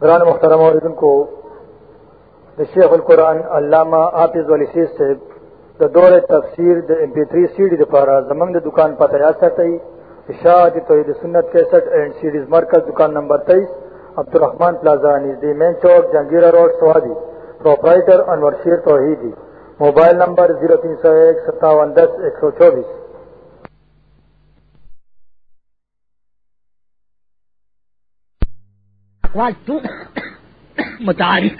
قرآن محترم عوردن کو شیخ القرآن علامہ حافظ ولی سیز سے د دور تفسیر د ایم پی 3 سیډي لپاره زمنګ د دکان پته یا ساتي ارشاد توحید سنت 61 اینڈ سیریز مرکز دکان نمبر 23 عبدالرحمن پلازا نږدې مین چوک جنگیرا روډ سوادی پرپرایټر انور شیر توحیدی موبایل نمبر 03015710124 اقوال تو متعارف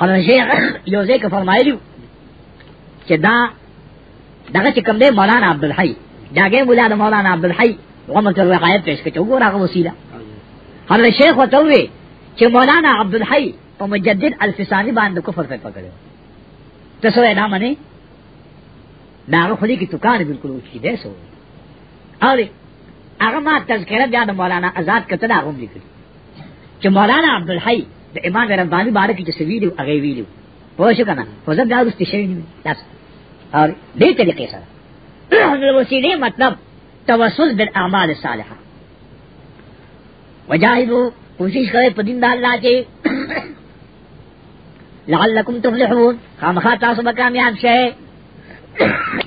حضرت شیخ یوزے کے فرمائے چې دا دغه چې کوم دی مولانا عبدالحی داګه مولا د مولانا عبدالحی عمر تر وقایت پیش کړه وګوره هغه وسیله حضرت شیخ وته وی چې مولانا عبدالحی په مجدد الفسانی باندې کفر په پکړو ته سوې نه منی دا خو دې کی توکان بالکل وچی دی سو اوی هغه ما تذکرہ بیا د مولانا آزاد کته دا غوږ لیکل چې مولانا عبدالحی د امام ربانی باندې کې څه ویلو هغه ویلو پوه شو کنه خو زه دا رستی شي نه تاسو او دې طریقې سره د وسیله مطلب توسل بالاعمال الصالحه وجاهدوا کوشش کرے پدین دال لاچے لعلکم تفلحون خامخا تاسو به کامیاب شئ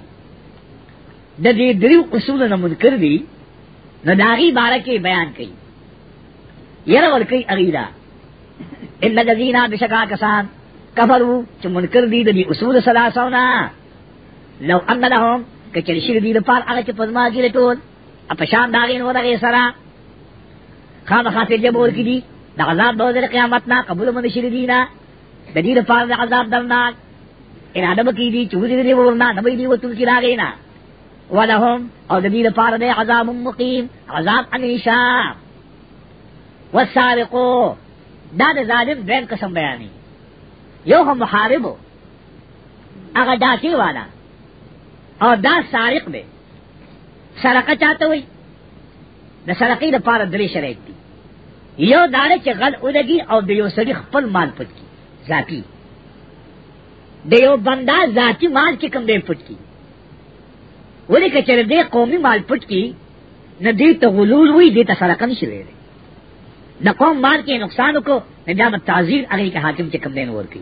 د دې دریو اصول نه منکر دي نو داغی بارہ کے بیان کئی یر اور کئی عقیدہ ان لذینا بشکا کسان کفرو چ منکر دی دی اصول سلاسونا لو ان لهم کہ چل شیر دی پار اگے چ پزما کی لٹول اپ شان داغی نو دغه سرا خام خاطر جب اور کی دی دا عذاب دو در قیامت نا قبول من شیر دینا دلیل پار دا عذاب درناک ان ادب کی دی چوری دی ورنا نبی دی وتل کی راگینا ولهم او د دې لپاره د عذاب مقیم عذاب انیشا والسارقو دا د ظالم دین قسم بیانی یو هم محاربو هغه داتی والا او دا سارق دی سرقه چاته وي د سرقې لپاره درې شرایط دي یو داره چې غل ولګي او د یو سړي خپل مال پټ کی ذاتی د یو بندا ذاتی مال کې کم دی پټ کی ولی کچر دے قومی مال پٹ کی نہ دے تو غلول ہوئی دے تو سرکن نشی لے نہ قوم مال کے نقصان کو نہ جام تعزیر اگلی کے حاکم کے کم دین اور کی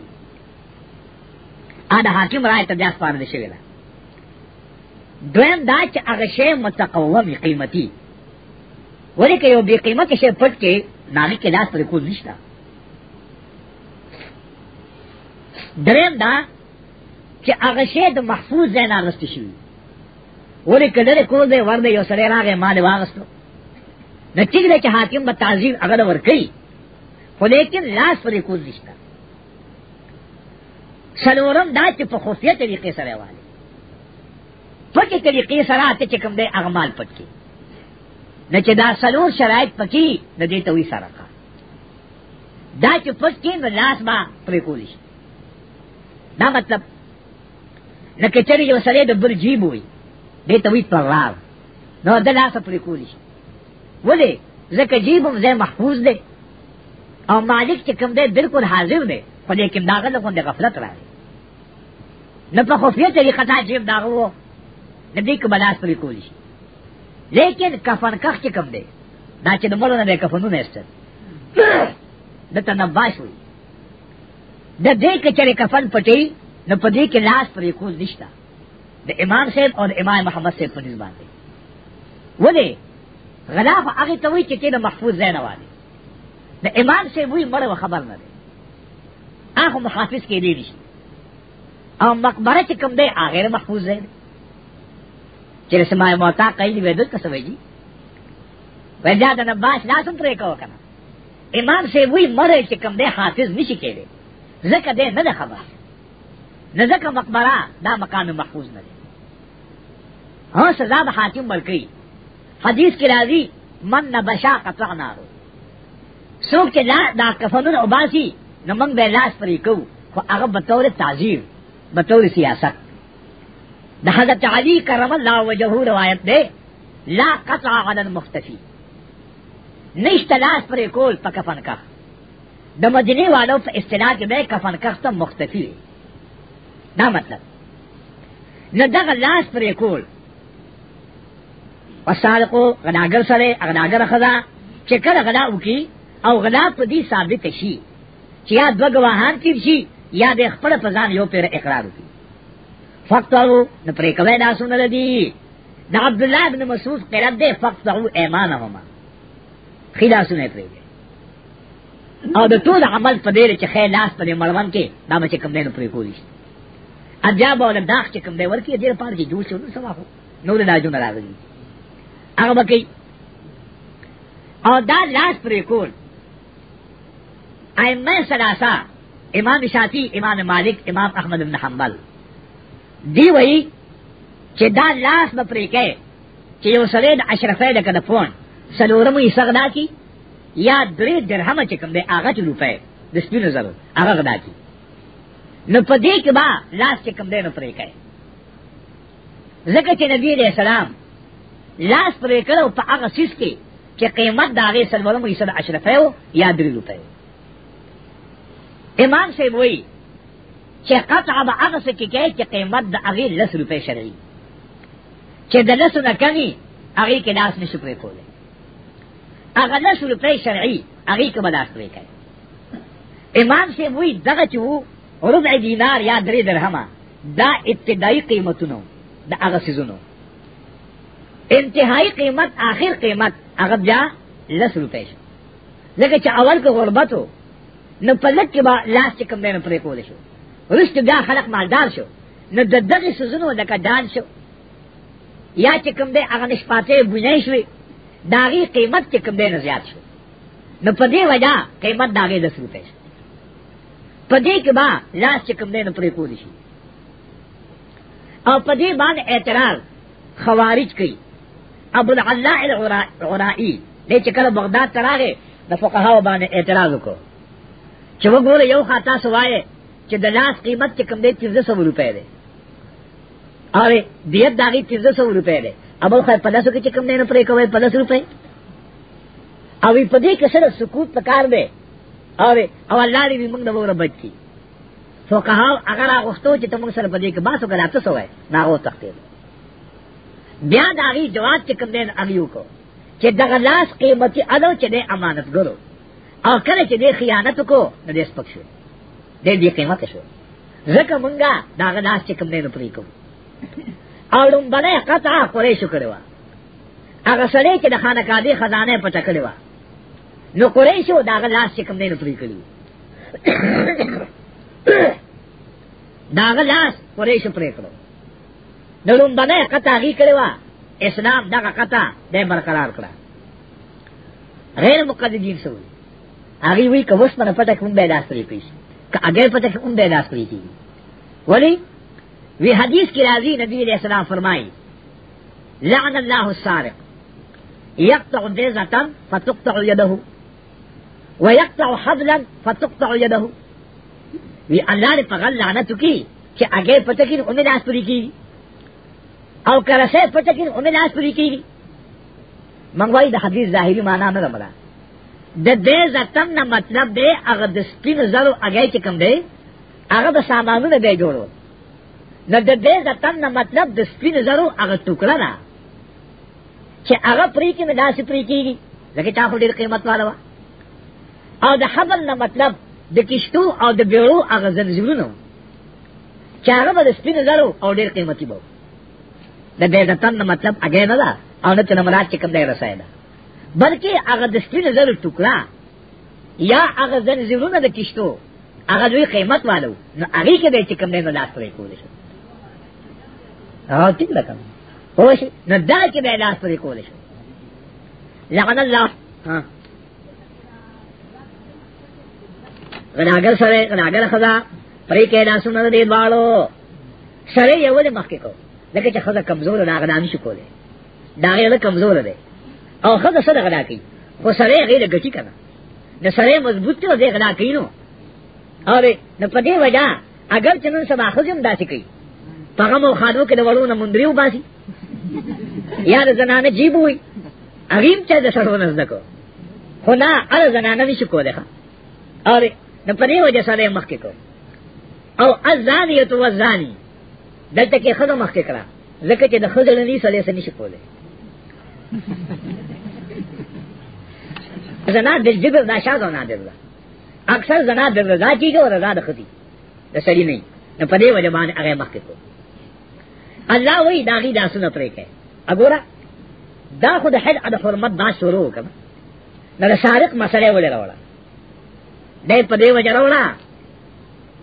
آدھا حاکم رائے تبیاس پار نشی لے دویم دا چا اغشے متقوم قیمتی ولی کہ یو بے قیمت شے پٹ کے ناغی کے لاس پر کول نشتا دریم دا چا اغشے دا محفوظ زینہ رستی شوی ولی کدر کور دے ور دے یو سڑے راگے مال واغستو نہ چگ دے کہ حاکم با تعظیم اگر ور کئی خو لیکن لاس پر کوز دشتا سلورم دا چی پا خفیہ طریقے سرے والے پکی طریقے سرا تے چکم دے اغمال پکی نہ چی دا سلور شرائط پکی نہ دے توی سارا کا دا چی پکی نہ لاس با پر کوز دشتا دا مطلب نہ کچری یو سڑے دبر جیب ہوئی دیتا وی پر راو نو دلاس پری کولی شی ولی زکا جیبم زی محفوظ دے او مالک چکم دے بالکل حاضر دے خو لیکن داغل کن دے غفلت را دے نو پا خفیہ طریقہ تا جیب داغو نبی کو بلاس پری کولی شی لیکن کفن کخ چکم دے نا چې د مړو نه کفنو نه استل د تنباش وي د دې کې چې کفن پټي نو په دې کې لاس پرې کوز نشته د امام صاحب او د امام محمد صاحب په نسبت دی ولی غلاف هغه ته وی چې کله محفوظ ځای نه وایي د امام صاحب وی مړ خبر نه دی هغه محافظ کې دی شي او مقبره چې کوم دی هغه محفوظ ځای دی چې سمای موتا کوي دی ودل کسوي دي ورځا د نباش لاسم پرې کو کنه امام صاحب وی مړ چې کوم دی حافظ نشي کېدی زکه دې نه خبر نزک مقبرہ دا مقام محفوظ نہ دے ہاں سزا دا حاکم ملکی حدیث کی راضی من نہ بشا قطع نہ ہو سوک کے لا دا کفنون عباسی نہ منگ بے لاس پری کو خو اگر بطور تعظیم بطور سیاست دا حضرت علی کرم اللہ وجہو روایت دے لا قطع علی المختفی نشت لاس پری کول پا کفن کا دا مدینے والوں پا اصطلاح کے بے کفن کختم مختفی ہے دا مطلب نه دغه لاس پرې کول وسالکو غناګر سره غناګر خدا چې کله غلا وکي او غلا په دې ثابت شي چې یا دوه گواهان تیر شي یا د خپل په ځان یو پیر اقرار وکي فقطو نه پرې کوي دا سونه دي د عبد الله بن مسعود قرات دې فقطو ایمانهما خلا سونه پرې او د ټول عمل په دې چې خیر لاس په مړوان کې دا به کوم نه پرې کولی شي اجا بولم داخ چې کوم دی ورکی دې پاره کې جوړ شو نو سبا خو نو له داجو نه راغلی هغه بکی او دا لاس پرې کول ائمه سلاسا امام شافعی امام مالک امام احمد بن حنبل دی وی چې دا لاس به پرې کې چې یو سره د اشرفه د کده فون سلورم یې سغدا کی یا درې درهم چې کوم دی هغه روپے د سپینو زرو هغه غدا کی نو په دې کې با لاس چې کم دی نو پرې کوي ځکه چې نبی دې سلام لاس پرې کړو په هغه سیس کې چې قیمت داغه سلورم یې سره اشرفه او یا درې روپے امام سے وایي چې قطع به هغه څه کې کوي چې قیمت د هغه لس روپے شرعي چې د لس نه کمی هغه کې لاس نشي پرې کولای هغه لس روپے شرعي هغه کې به لاس پرې کوي امام سے وایي دغه چې ربع دینار یا درې درهمه دا ابتدایي قیمتونو دا هغه سيزونو انتهایی قیمت آخر قیمت هغه بیا لس روپۍ شو لکه چې اول کې غربتو نو په لک کې با لاس چې کم دی نو پرې کول شو وروسته بیا خلق مالدار شو نو د دغې سيزونو لکه دان شو یا چې کم دی هغه نشپاتې بوجۍ شوې د هغې قیمت چې کم دی نو زیات شو نو په دې وجه قیمت د هغې لس روپۍ شو پدې کې با لاس چې کوم دینه پرې کول شي او پدې باندې اعتراض خوارج کوي ابو العلاء العرائی دې چې کله بغداد تراغه د فقهاو باندې اعتراض وکړو چې وګوره یو خاطا سوای چې د لاس قیمت چې کوم دې 1300 روپے ده اوی دیت داغي 1300 روپے ده ابو خیر 500 کې چې کوم دینه پرې کوي 500 روپے اوی پدې کې سره سکوت پکار دی اور او اللہ دی موږ د وره بچ کی سو کہا اگر اغوستو چې تم سره پدې کې باسو کړه تاسو وای نا او تختې بیا دا غي جواب چې کوم دین اغیو کو چې دغه لاس قیمتي اده چې د امانت ګرو او کله چې د خیانت کو نو دې سپک شو دې دې قیمت شو زکه مونږه دغه لاس چې کوم دین پرې کو او لوم باندې قطع قریشو کړو هغه سره چې د خانقاه دی خزانه پټ کړو نو قریشو داغه لاس چې کوم دی نو پرې کړی داغه لاس قریشو پرې کړو نو لون باندې قطا غي کړو اسلام دغه قطا دې برقرار کړه غیر مقددین سو هغه وی کوس باندې پټه کوم به لاس پرې پیش که اگر پټه کوم به لاس پرې کی ولی وی حدیث کی راضی نبی علیہ السلام فرمائی لعن اللہ السارق یقطع دیزتن فتقطع یدہو ويقطع حبلا فتقطع يده وی الله دې په غل لعنت کی چې هغه پټه کې اومه لاس پوری کی او کرسه پټه کې اومه لاس پوری کی مونږ وایي د حدیث ظاهری معنا نه رمړه د دې زتم نه مطلب دې هغه د سپین زرو هغه کې کم دی هغه د سامانونو به جوړو نو د دې زتم نه مطلب د سپین زرو هغه ټوکړه نه چې هغه پری کې نه داسې پری کیږي لکه تا خو ډېر قیمت والا وا او د حبل نه مطلب د کشتو او د بیرو هغه زلزلونو چې هغه به د سپین زرو او ډیر قیمتي به د دې د تن نه مطلب هغه نه ده او نه چې نه مراد چې کوم دی رسای ده بلکې هغه د سپین زرو ټوکرا یا هغه زلزلونو د کشتو هغه دوی قیمت والو نو هغه کې به چې کوم دی نه لاس پرې کول شي او ټیک ده کوم هوښ نه دا کې به لاس پرې کول شي لعن الله ها غناگر سره غناگر خدا پرې کې دا سونه دې بالو سره یو دې مخکې کو لکه چې خدا کمزور نه غنا نشي کولای دا غیر کمزور دی او خدا سره غنا کوي خو سره غیر غټي کنه د سره مضبوط ته دې غنا کوي نو اره نه پدې وجا اگر چنن سبا خزم داسې کوي هغه مو خانو کې د وړو نه مندریو باسي یا د زنانه جیبوي اغیم چې د سرونه زده کو خو نه ال زنانه نشي کولای اره نو پدې وجه سره مخکې کو او ازانی تو وزانی دلته کې خدو مخکې کړه ځکه چې د خدو لنی سره سره نشي کولای زنا د جبر دا شاد نه دی اکثر زنا د رضا کیږي او رضا د خدي د سړي نه نه پدې وجه باندې هغه مخکې کو الله وی داغي داسونه پرې کې وګوره دا خود حد د حرمت دا شروع وکړه نو سارق مسله ولې راوړه دې په دې وجه راوړه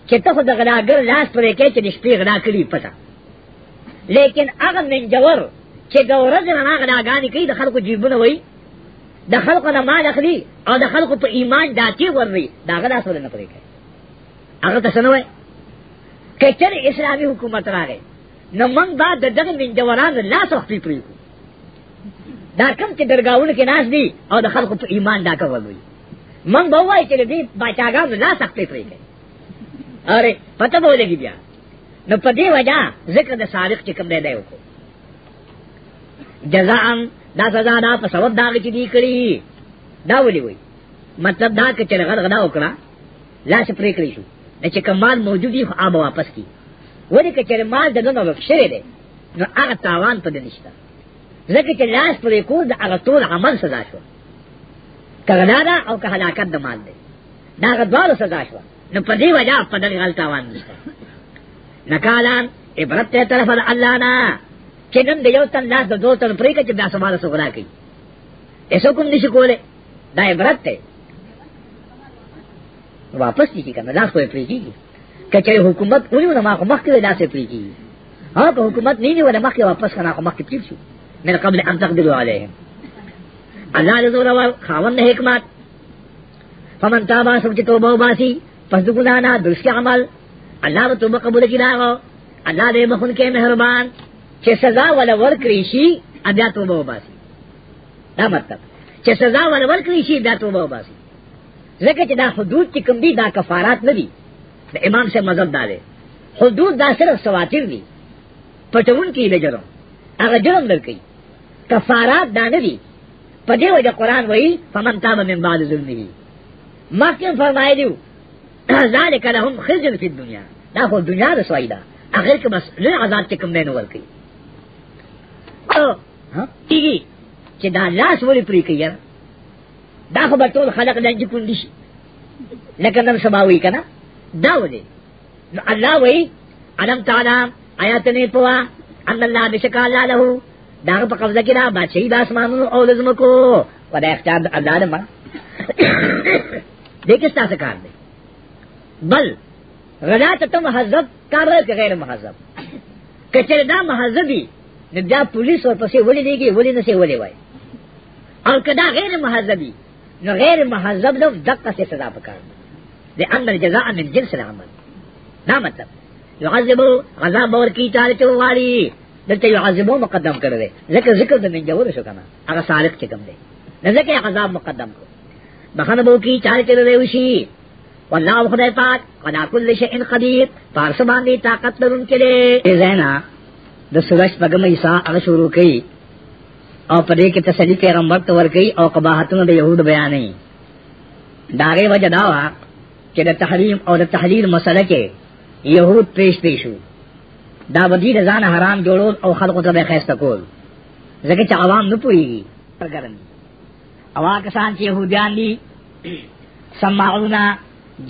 چې ته خو د غلاګر لاس پرې کې چې د شپې غلا کړی پتا لیکن هغه منجور چې ګورځ نه غلاګانې کوي د خلکو جیبونه وای د خلکو نه مال اخلي او د خلکو په ایمان داتې ورني دا غلا سره نه پرې کوي هغه تاسو نه وای کچر اسلامي حکومت راغی نو موږ با د دغه منجورانو لاس وختي پرې دا کم چې درگاہونه کې ناش دي او د خلکو په ایمان دا کول وي من به وای چې دې بچاګان نه سختې پرې کوي اره پته به ولګي بیا نو په دې وجہ ذکر د صادق چې کوم دی دی وکړو جزاء دا سزا دا په سبب دا چې دی کړی دا ولي وای مطلب دا چې غلط غدا وکړه لاس پرې کړی شو چې کمال موجودی خو آب واپس کی ولی که چر مال دغه نو شوی دی نو هغه تاوان په دې نشته ځکه چې لاس پرې کو د هغه ټول عمل سزا شو کغنا دا او که حلاکت دا مال دی دا غدوار سزا شوا نو پا دی وجہ پا دن غلطا وان نستا نکالان عبرت تے طرف دا اللہ نا چنن دیو تن لاس دا دو تن پریکا چی بیا سمال سغنا کی ایسو کم نشی کولے دا عبرت تے واپس دیجی کرنا لاس کوئی پریجی گی کچھے حکومت اونیو نما کو مخ کے لاس پریجی گی ہاں کہ حکومت نہیں نیو نما کے واپس کرنا کو مخ کے پریجی من قبل ان تقدروا علیہم اللہ دے زورا خاون نے حکمت فمن تابا سوچ توبہ باسی پس دو گنانا درست عمل اللہ و توبہ قبول کی داغو اللہ دے مخن کے مہربان چھ سزا والا ورک ریشی ابیا توبہ باسی دا مطلب چھ سزا والا ورک ریشی ابیا توبہ باسی ذکر چھ دا حدود چکم دی دا کفارات ندی دا امام سے مذہب دا دے حدود دا صرف سواتر دی پٹون کی دے جرم اگر جرم در کئی کفارات دا ندی پدې وجه قران وایي فمن تاب من بعد ظلمه مخکې فرمایې دیو ذالک لهم خزي فی الدنيا دا خو دنیا د سویدا اخر کې بس لږ عذاب کې کم نه ورکی او کیږي چې دا لاس ولې پری کیږي دا خو به ټول خلق دنج کندي شي لکه نن سبا وی کنه دا ولې نو الله وایي علم تعالی آیات نه پوا ان الله بشکا الله له داغ په قبضه کې دا بادشاہي د اسمانونو او د زمکو په دغه اختیار د الله نه دې کې تاسو کار دی بل غلا ته ته محذب کار لري غیر محذب کچره دا محذبي نه دا پولیس او پسې ولې دیږي ولې نه سي ولې وای او کدا غیر محذبي نو غیر محذب نو دقه سے سزا پکار دی ان الجزاء من جنس العمل دا مطلب يعذب عذاب اور کی چاله چوالی دلته يعذبو مقدم کړل دي ذکر ذکر د منجور شو کنه هغه صالح چې کوم دي نه ځکه عذاب مقدم کړ بخنه بو کی چار چل دی وشي والله خدای پاک قدا کل شیء قدیر پارس باندې طاقت لرون کړي زینا د سورج پغم ایسا هغه شروع کړي او پدې کې تسلی پیغمبر تور کړي او قباحتونه د يهود بیان نه داغه وجداوا چې د تحریم او د تحلیل مسله کې يهود پیش پیشو دا ودی د ځان حرام جوړول او خلقو ته به خیسته کول ځکه چې عوام نه پويږي پرګرن اوا کسان چې يهوديان دي سمعونا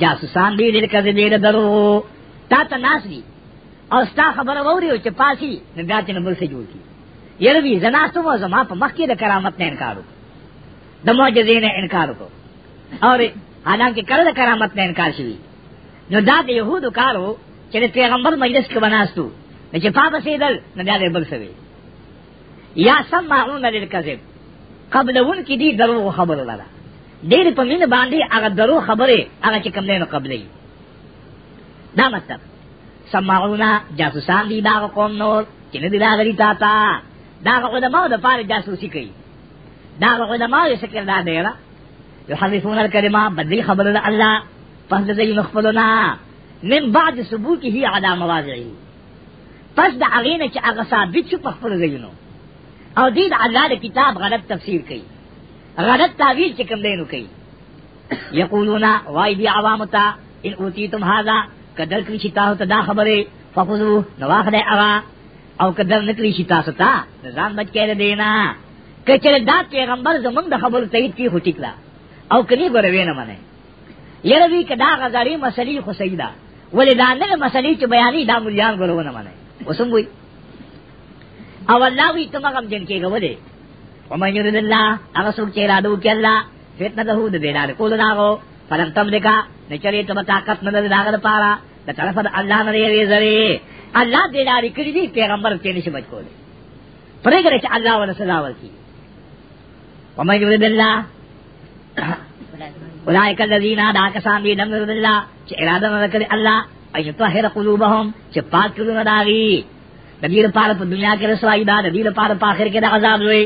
جاسوسان دي دل کده دې درو تا ته ناس دي او ستا خبره ووري او چې پاسي نه داتې نه بل څه جوړ کی یره وی زناستو ما زما په مخ کې د کرامت نه انکار وکړو د معجزې نه انکار وکړو اور حالانکه کله د کرامت نه انکار شوی نو دا د يهودو کارو چې پیغمبر مجلس کې بناستو نه چې پاپ سیدل نه دا بل سوي یا سمعون للکذب قبل ون کې دي درو خبر لره ډېر په مين باندې هغه درو خبره هغه چې کم نه قبلې دا مطلب سمعون جاسوسان دي دا قوم نور چې نه دي راغلي تا تا دا علماء د پاره جاسوسي کوي دا علماء یې شکل دا دی را یحرفون الکلمه بدلی خبر الله پس دې مخفلنا من بعد ثبوته علی مواضعه پس دا اغینا چی اغا ثابت شو پخپر زینو او دید اللہ دا کتاب غلط تفسیر کئی غلط تعویل چی کم دینو کئی یقولونا وائی دی عوامتا ان اوتیتم حاضا کدر کلی شتاو تا دا خبری فخوزو نواخ دے اغا او کدر نکلی شتا ستا نظام بچ کہہ دینا کچر دا پیغمبر زمن دا خبر تایید کی ہو ٹکلا او کنی بروی نہ منے یروی کدا غزاری مسلی خو سیدا ولدان مسلی چ بیانی دا ملیان گرو نہ منے وسم وی او الله وی تم غم جن کې غو دے او مې یو الله هغه څوک چې را دو کې الله فتنه ده هود دې لار کول ناغو فلم تم دکا نچری تم طاقت نه ده داغه پارا د طرف الله نه وی زری الله دې لار کړی دی پیغمبر ته نشي بچ کولې پرې کړی چې الله ولا سزا ورکړي او مې یو الله اولئک الذین ادعوا کسان دې نمر الله چې اراده وکړي الله ایو طاهر قلوبهم چې پاک کړو داغي د دې لپاره په دنیا کې رسوایی دا د دې لپاره په آخر کې د عذاب وي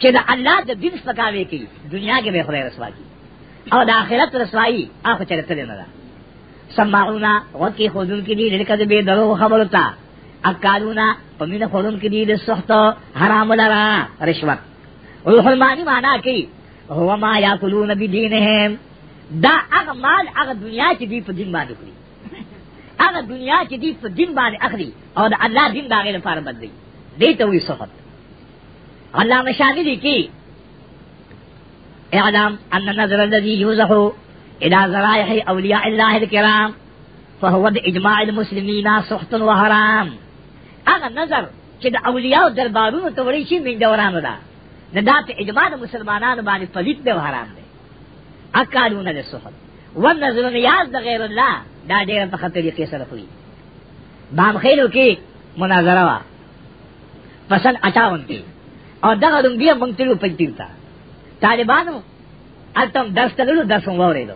چې د الله د دین سپکاوي کوي دنیا کې به خدای رسوا کوي او د آخرت رسوایی هغه چرته نه ده سمعونا وکی خودون کې دې لکه به درو خبرو تا اکالونا پمینه خودون کې دې د سخت حرام لرا رشوت او حلمانی معنا کوي هو ما یاکلون بدینهم دا هغه مال هغه دنیا چې دې په دین باندې کوي اگر دنیا کی دی دن بار اخری اور دا اللہ دن باغ فار دین گئی دے تو دې سخت اللہ صفات شادی دی کی اعلام ان نظر الذي يوزح الى ذرائح اولياء الله الكرام فهو المسلمین سخت و حرام اگر نظر چې د اولیاء دربارونو تو وړي چی من دوران دا نه دا اجماع مسلمانان بانی باندې دے و حرام دے اکالون دے سخت ونه زړه یاد د غیر الله دا ډېر په خطرې کې سره کوي باب خیلو کې مناظره وا پسند اچاون کې او دغه دم بیا مونږ تلو پېټیو تا طالبانو التم درس تللو درس ووریدو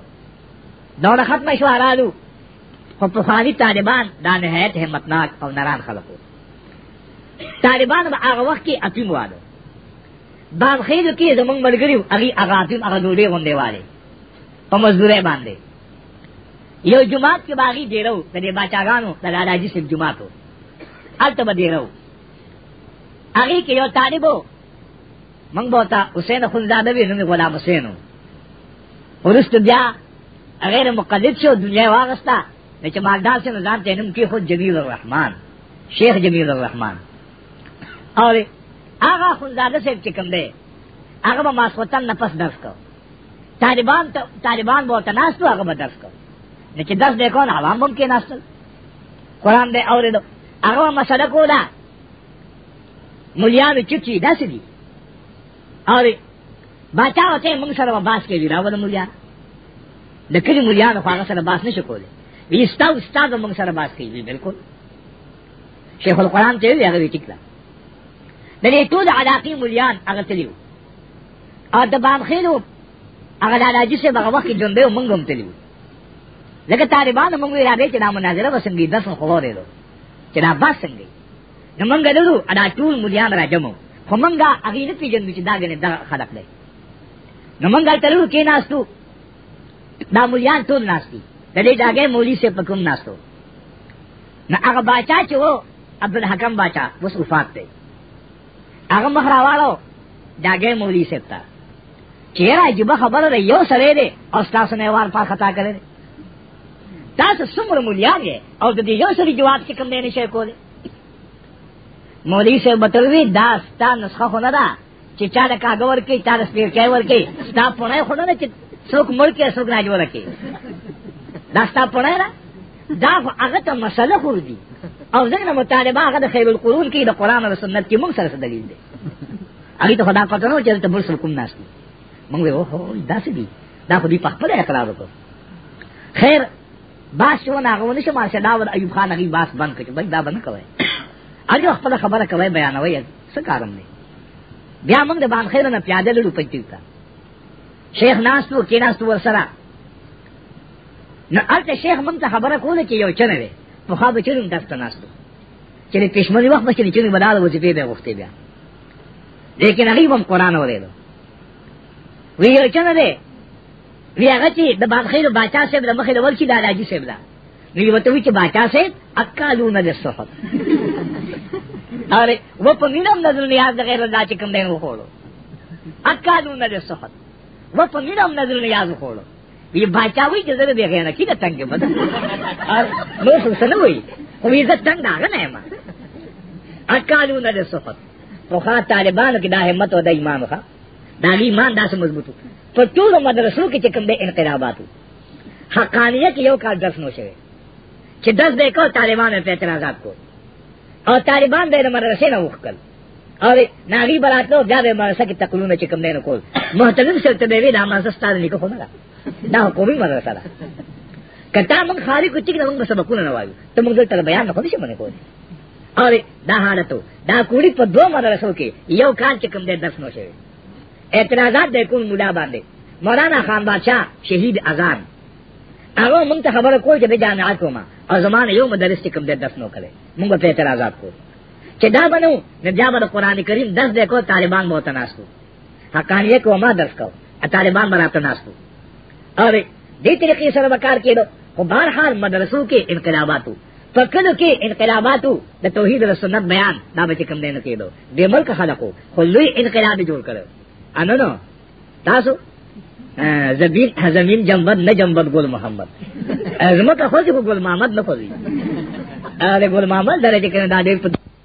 دونه ختمه شو حلالو خو په فانی طالبان دا نهایت همتناک او نران خلقو طالبان به هغه وخت کې اپیم واده باب خیلو کې زمونږ ملګریو هغه هغه اپیم هغه ډوډۍ غونډې والے په مزدورې باندې یو جمعات کې باغی ډیرو د دې بچاګانو د داداجي سیب جمعاتو البته به ډیرو هغه کې یو طالبو موږ بوتا حسین خلزاده به نه غلام حسینو ورست بیا غیر مقلد شو دنیا واغستا چې مالدار سے نظام تینم کی خود جمیل الرحمن شیخ جمیل الرحمن اور هغه خلزاده سیب چې کوم دی هغه ما سوتن نفس درس کو طالبان تا... طالبان بہت ناست ہو اگر درس کو لیکن درس دیکھو نا عوام بم کے ناست قرآن دے اور دو اگر مسئلہ کو دا ملیا میں چچی دس دی اور باچا ہوتے منگ سر باس کے بھی راول ملیا لیکن ملیا نے خواہ سر باس نہیں شکو دے استا استاد منگ سر باس کی بھی بالکل شیخ القرآن چاہیے اگر بھی ٹکلا نہیں تو علاقی ملیان اگر چلیو اور دبام خیلو هغه لالاجي سے هغه وخت جنبه مونږ هم تلو لکه طالبان مونږ یې راغی چې دا مناظره وسنګي داس خو لري چې دا بس څنګه نو مونږ دلو ادا ټول مليان راجمو خو مونږه هغه نه پیژنو چې دا غنه دا خلق دی نو مونږ تلو کې ناستو دا مليان ټول ناستي د دې داګه مولي سے پکم ناستو نو هغه باچا چې وو عبدالحکم باچا وس وفات دی هغه مخراوالو داګه مولي سے تا چیرہ جب خبر رہے یو سرے دے اور ستاس نیوار پا خطا کرے دے تاس سمر مولیان گے اور دے یو سری جواب چکم دینے شے کو دے مولی سے بطلوی دا ستا نسخہ ہونا دا چی چا دا کاغور کی چا دا سپیر کیور کی ستا پونے خونا نا چی سوک ملک یا سوک ناجور کی دا ستا پونے نا دا خو اغتا مسئلہ خور دی اور زنگ مطالبہ اغتا خیر القرون کی دا قرآن و سنت کی منگ سرس دلیل دے اگی تو خدا قطنو چلتا برسل کم ناس دی مونږ وی اوه دا څه دي دا خو دې په خپل اعتراض وکړ خیر باس شو نه غوونه شه ماشه داود ایوب خان هغه باس بند کړي بس دا بند کوي اجو خپل خبره کوي بیانوي څه کارم دی بیا موږ د باندې خیر نه پیاده لړو پېټی تا شیخ ناستو کې ناستو ورسره نو البته شیخ موږ ته خبره کوله چې یو چنه وي په خا به چیرې دښت ناستو چې پښمنۍ وخت به چې چیرې بداله وځي به وخت بیا لیکن هغه هم قران اورېدو ویل چنه دی وی هغه چې د بادخیر باچا صاحب د مخې د ورکی د علاجی صاحب دا وی وته وی چې باچا صاحب اکالونه د صحت اره و په مینم نظر نیاز د غیر الله چې کوم دی نو خوړو اکالونه د صحت و په مینم نظر نیاز خوړو وی باچا وی چې زره دی غیر نه کیده تنګ بد نو خو سره وی خو یې زه تنګ نه نه ما اکالونه د صحت خو طالبانو کې دا همت او د ایمان خو داغی ایمان دا سے مضبوط پر ټول مدرسو کې چې کوم به انقلابات حقانیه کې یو کال درس نو شوی چې درس به کو طالبان په اعتراضات کو او طالبان به مدرسې نه وکړل او ناغي براتلو بیا به مدرسې کې تقلون چې کوم نه کول محترم سره ته به دا ما ستاره لیکو خو نه دا حکومي مدرسه ده کتا موږ خالي کو چې موږ سبقونه نه وایو ته موږ دلته بیان نه کوو چې موږ کوو او دا حالتو دا کوړي په دوه مدرسو کې یو کال چې کوم دې درس نو شوی اعتراضات دے کوئی ملا باندې مولانا خان بادشاہ شہید آزاد هغه مونږ ته خبره کول چې به جامعات کومه او زمانه یو مدرس چې کوم دې دس نو کړي مونږ په اعتراضات کو چې دا بنو نه دا بر قران کریم دس دې کو طالبان مو تناسو حقانیه کوما درس کو طالبان مرا تناسو اره دې طریقې سره وکړ کېدو خو بهرحال مدرسو کې انقلاباتو پکلو کې انقلاباتو د توحید او سنت بیان دا به کوم دې نه کېدو دې ملک خلقو خو لوی انقلاب جوړ کړو انا نو تاسو زمین زمین جنبت نه جنبت ګل محمد ازمکه خو دې ګل محمد نه خوږي اره ګل محمد درې کې نه دا ډېر